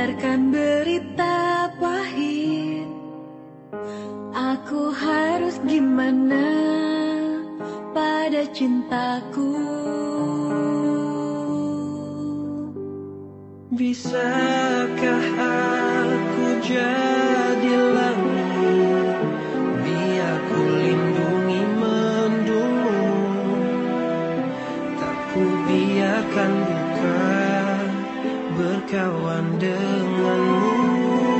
mendengarkan berita pahit. Aku harus gimana pada cintaku? Bisakah aku jadi langit? Berkawan denganmu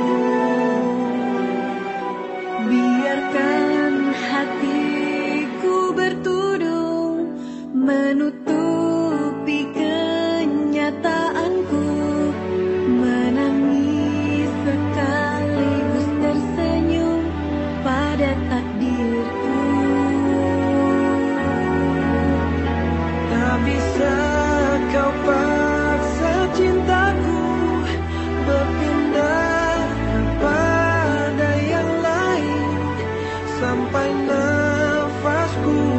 sampai nafasku.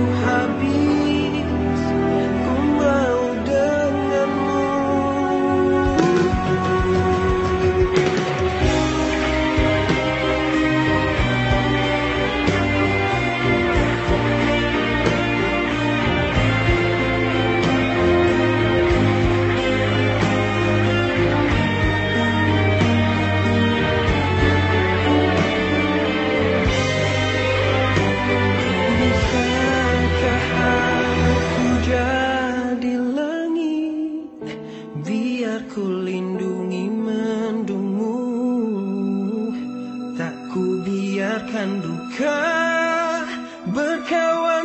biarkan duka berkawan